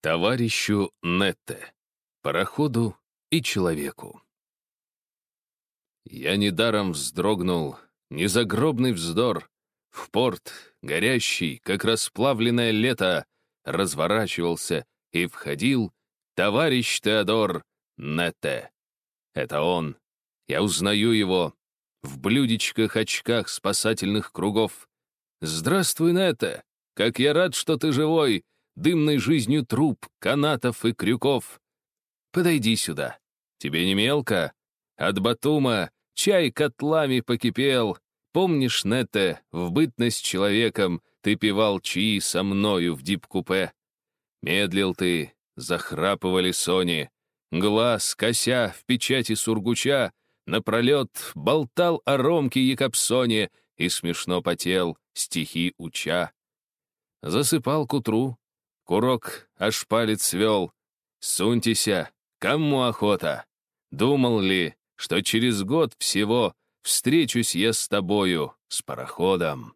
Товарищу Нетте, пароходу и человеку. Я недаром вздрогнул, незагробный вздор. В порт, горящий, как расплавленное лето, разворачивался и входил товарищ Теодор Нетте. Это он. Я узнаю его. В блюдечках очках спасательных кругов. Здравствуй, Нетте. Как я рад, что ты живой дымной жизнью труб, канатов и крюков. Подойди сюда. Тебе не мелко? От Батума чай котлами покипел. Помнишь, Нетте, в бытность человеком ты пивал чаи со мною в дип-купе? Медлил ты, захрапывали сони. Глаз, кося в печати сургуча, напролет болтал о Ромке Якобсоне и смешно потел, стихи уча. Засыпал к утру, Курок аж палец свел. Суньтеся, кому охота? Думал ли, что через год всего встречусь я с тобою, с пароходом?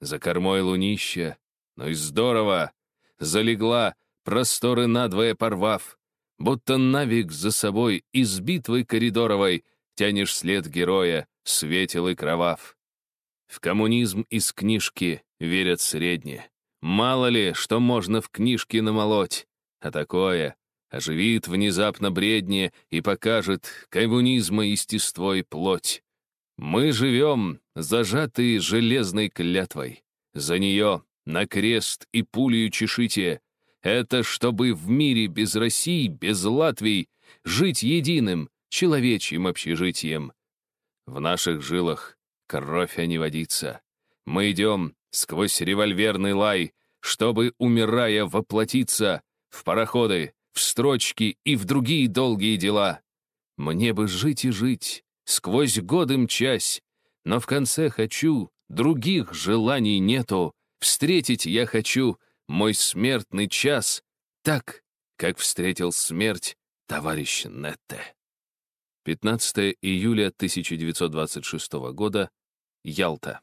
За кормой лунища, ну и здорово, залегла, просторы надвое порвав, будто навик за собой из битвы коридоровой тянешь след героя, светел и кровав. В коммунизм из книжки верят средне. Мало ли, что можно в книжке намолоть, а такое оживит внезапно бредне и покажет коммунизма естество и плоть. Мы живем, зажатые железной клятвой. За нее на крест и пулею чешите. Это чтобы в мире без России, без Латвии, жить единым, человечьим общежитием. В наших жилах кровь, а не водится. Мы идем сквозь револьверный лай, чтобы, умирая, воплотиться в пароходы, в строчки и в другие долгие дела. Мне бы жить и жить, сквозь годы мчась, но в конце хочу, других желаний нету, встретить я хочу мой смертный час так, как встретил смерть товарищ Нетте. 15 июля 1926 года, Ялта.